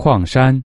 矿山。